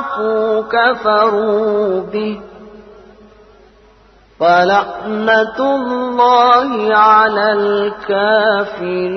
عرفوا كفروا به فلعنة الله على الكافرين